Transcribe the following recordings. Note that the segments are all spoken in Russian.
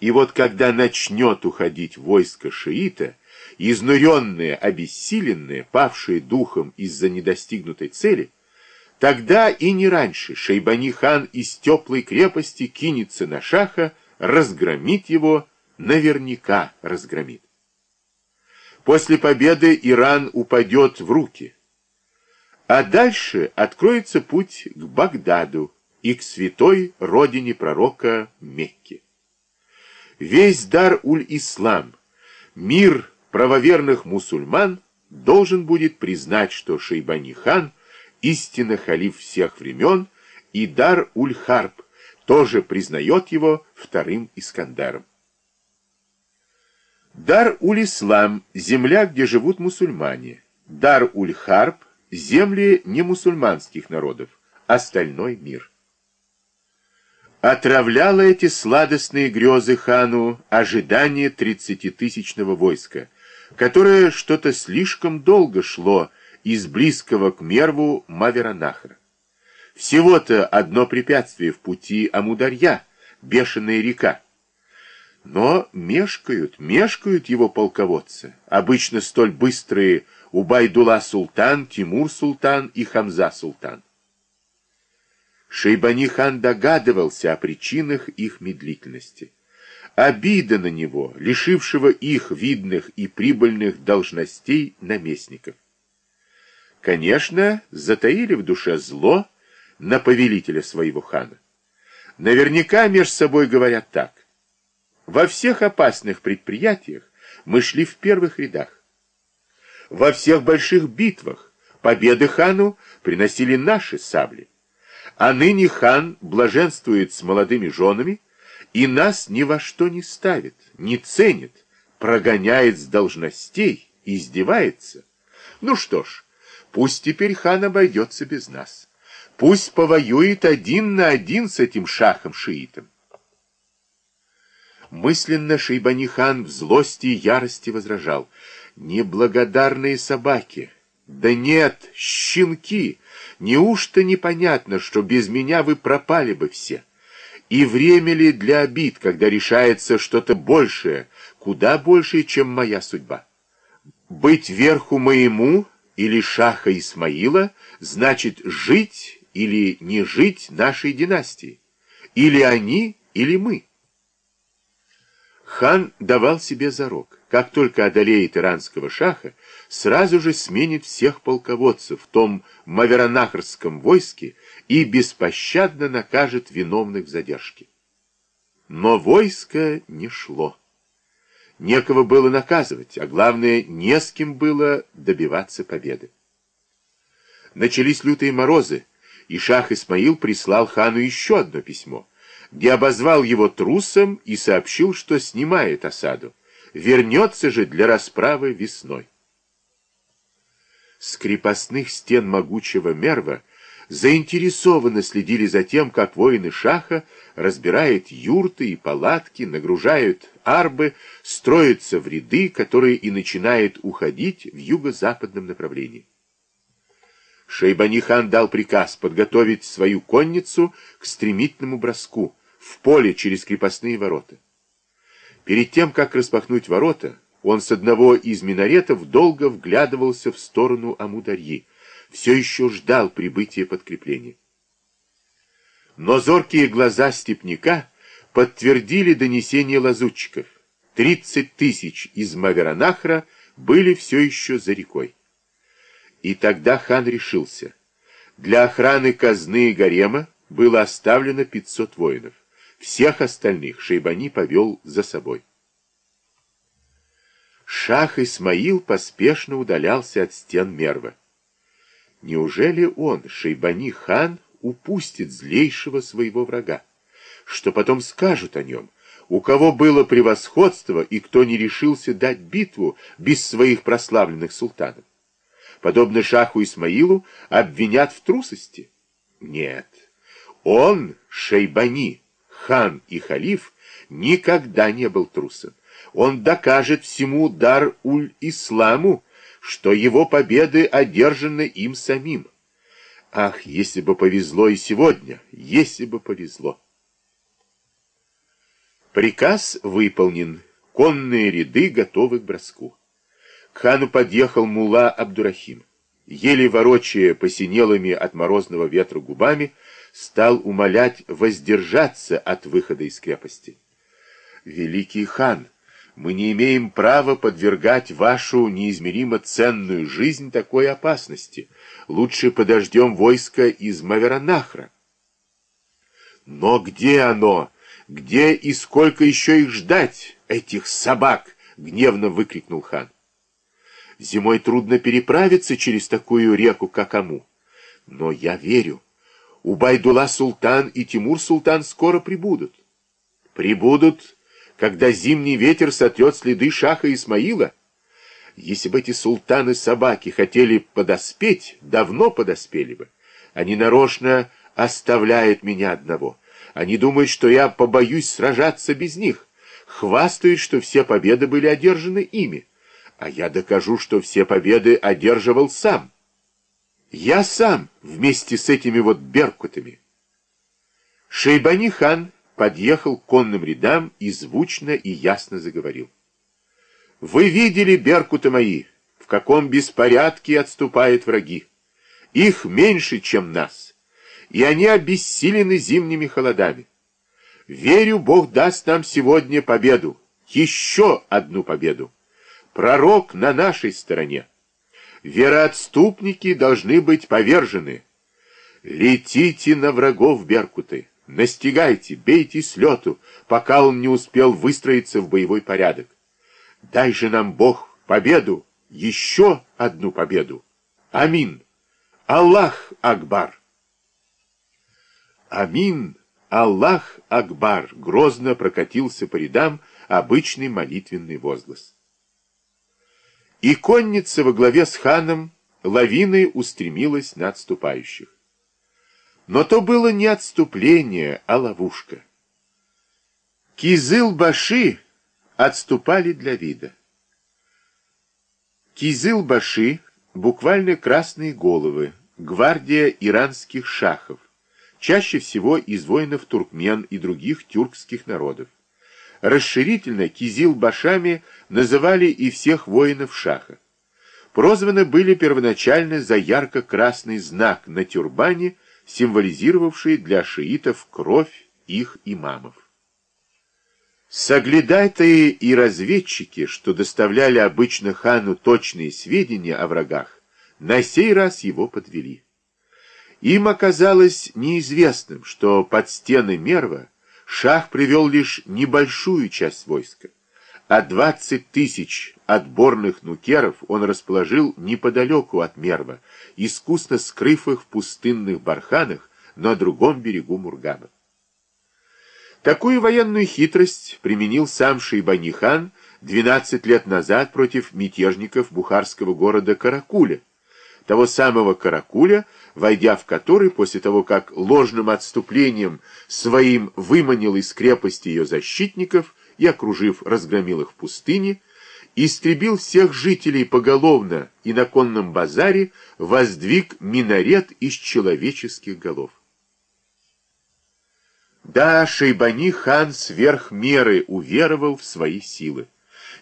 И вот когда начнет уходить войско шиита, изнуренные, обессиленные, павшие духом из-за недостигнутой цели, тогда и не раньше Шейбани-хан из теплой крепости кинется на шаха, разгромит его, наверняка разгромит. После победы Иран упадет в руки. А дальше откроется путь к Багдаду и к святой родине пророка Мекке. Весь дар уль-Ислам, мир правоверных мусульман, должен будет признать, что Шейбани-хан истинно халиф всех времен, и дар уль-Харб тоже признает его вторым Искандаром. Дар-уль-Ислам – земля, где живут мусульмане. Дар-уль-Харб – земли немусульманских народов, остальной мир. Отравляло эти сладостные грезы хану ожидание тридцатитысячного войска, которое что-то слишком долго шло из близкого к Мерву Маверанахра. Всего-то одно препятствие в пути Амударья, бешеная река. Но мешкают, мешкают его полководцы, обычно столь быстрые Убайдула Султан, Тимур Султан и Хамза Султан. Шейбани-хан догадывался о причинах их медлительности. Обида на него, лишившего их видных и прибыльных должностей наместников. Конечно, затаили в душе зло на повелителя своего хана. Наверняка между собой говорят так. Во всех опасных предприятиях мы шли в первых рядах. Во всех больших битвах победы хану приносили наши сабли. А ныне хан блаженствует с молодыми женами и нас ни во что не ставит, не ценит, прогоняет с должностей, издевается. Ну что ж, пусть теперь хан обойдется без нас. Пусть повоюет один на один с этим шахом-шиитом. Мысленно Шейбани-хан в злости и ярости возражал. «Неблагодарные собаки! Да нет, щенки! Неужто непонятно, что без меня вы пропали бы все? И время ли для обид, когда решается что-то большее, куда большее, чем моя судьба? Быть верху моему или шаха Исмаила значит жить или не жить нашей династии. Или они, или мы. Хан давал себе зарок, как только одолеет иранского шаха, сразу же сменит всех полководцев в том маверанахрском войске и беспощадно накажет виновных в задержке. Но войско не шло. Некого было наказывать, а главное, не с кем было добиваться победы. Начались лютые морозы, и шах Исмаил прислал хану еще одно письмо — где обозвал его трусом и сообщил, что снимает осаду. Вернется же для расправы весной. С крепостных стен могучего Мерва заинтересованно следили за тем, как воины Шаха разбирают юрты и палатки, нагружают арбы, строятся в ряды, которые и начинают уходить в юго-западном направлении. Шейбани-хан дал приказ подготовить свою конницу к стремительному броску в поле через крепостные ворота. Перед тем, как распахнуть ворота, он с одного из минаретов долго вглядывался в сторону Амударьи, все еще ждал прибытия подкрепления. Но зоркие глаза степняка подтвердили донесение лазутчиков. Тридцать тысяч из Маверанахра были все еще за рекой. И тогда хан решился. Для охраны казны и гарема было оставлено 500 воинов. Всех остальных Шейбани повел за собой. Шах Исмаил поспешно удалялся от стен Мерва. Неужели он, Шейбани-хан, упустит злейшего своего врага? Что потом скажут о нем? У кого было превосходство и кто не решился дать битву без своих прославленных султанов? подобно шаху Исмаилу, обвинят в трусости? Нет. Он, Шейбани, хан и халиф, никогда не был трусом. Он докажет всему дар-уль-исламу, что его победы одержаны им самим. Ах, если бы повезло и сегодня, если бы повезло. Приказ выполнен. Конные ряды готовы к броску. К хану подъехал мула Абдурахим. Еле ворочая посинелыми от морозного ветра губами, стал умолять воздержаться от выхода из крепости. «Великий хан, мы не имеем права подвергать вашу неизмеримо ценную жизнь такой опасности. Лучше подождем войска из Маверанахра». «Но где оно? Где и сколько еще их ждать, этих собак?» — гневно выкрикнул хан. Зимой трудно переправиться через такую реку, как Аму. Но я верю, Убайдула Султан и Тимур Султан скоро прибудут. Прибудут, когда зимний ветер сотрет следы Шаха Исмаила. Если бы эти султаны-собаки хотели подоспеть, давно подоспели бы. Они нарочно оставляют меня одного. Они думают, что я побоюсь сражаться без них. Хвастают, что все победы были одержаны ими а я докажу, что все победы одерживал сам. Я сам вместе с этими вот беркутами. Шейбани хан подъехал к конным рядам и звучно и ясно заговорил. Вы видели, беркуты мои, в каком беспорядке отступают враги. Их меньше, чем нас, и они обессилены зимними холодами. Верю, Бог даст нам сегодня победу, еще одну победу. Пророк на нашей стороне. Вероотступники должны быть повержены. Летите на врагов Беркуты, настигайте, бейте с лету, пока он не успел выстроиться в боевой порядок. Дай же нам Бог победу, еще одну победу. Амин. Аллах Акбар. Амин. Аллах Акбар. Грозно прокатился по рядам обычный молитвенный возглас. И конница во главе с ханом лавиной устремилась на отступающих. Но то было не отступление, а ловушка. Кизыл-баши отступали для вида. Кизыл-баши — буквально красные головы, гвардия иранских шахов, чаще всего из воинов туркмен и других тюркских народов. Расширительно кизил-башами называли и всех воинов шаха. Прозваны были первоначально за ярко-красный знак на тюрбане, символизировавший для шиитов кровь их имамов. Соглядатые и разведчики, что доставляли обычно хану точные сведения о врагах, на сей раз его подвели. Им оказалось неизвестным, что под стены Мерва Шах привел лишь небольшую часть войска, а 20 тысяч отборных нукеров он расположил неподалеку от Мерва, искусно скрыв их в пустынных барханах на другом берегу Мургана. Такую военную хитрость применил сам Шейбани-хан 12 лет назад против мятежников бухарского города Каракуля, того самого Каракуля, войдя в который, после того, как ложным отступлением своим выманил из крепости ее защитников и, окружив, разгромил их в пустыне, истребил всех жителей поголовно и на конном базаре воздвиг минарет из человеческих голов. Да, Шейбани хан сверх меры уверовал в свои силы.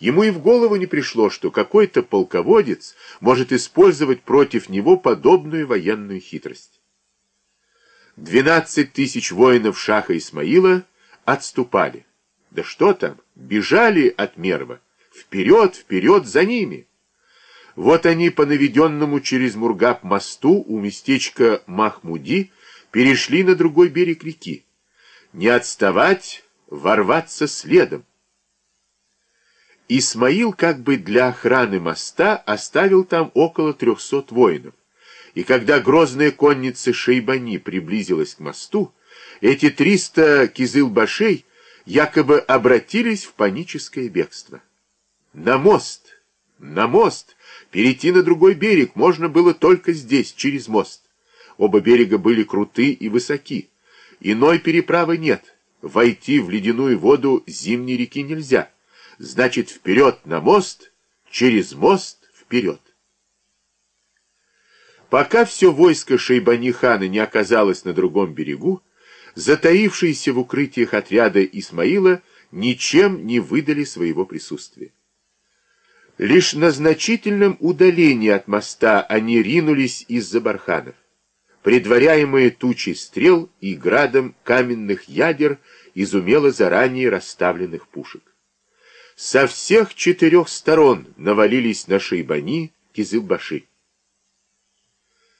Ему и в голову не пришло, что какой-то полководец может использовать против него подобную военную хитрость. Двенадцать тысяч воинов Шаха Исмаила отступали. Да что там, бежали от Мерва. Вперед, вперед за ними. Вот они по наведенному через Мургаб мосту у местечка Махмуди перешли на другой берег реки. Не отставать, ворваться следом. Исмаил как бы для охраны моста оставил там около трехсот воинов. И когда грозная конница Шейбани приблизилась к мосту, эти триста кизыл-башей якобы обратились в паническое бегство. На мост! На мост! Перейти на другой берег можно было только здесь, через мост. Оба берега были круты и высоки. Иной переправы нет. Войти в ледяную воду зимней реки нельзя. Значит, вперед на мост, через мост вперед. Пока все войско Шейбани-хана не оказалось на другом берегу, затаившиеся в укрытиях отряда Исмаила ничем не выдали своего присутствия. Лишь на значительном удалении от моста они ринулись из-за барханов, предваряемые тучей стрел и градом каменных ядер из умело заранее расставленных пушек. Со всех четырех сторон навалились на Шейбани Кизылбаши.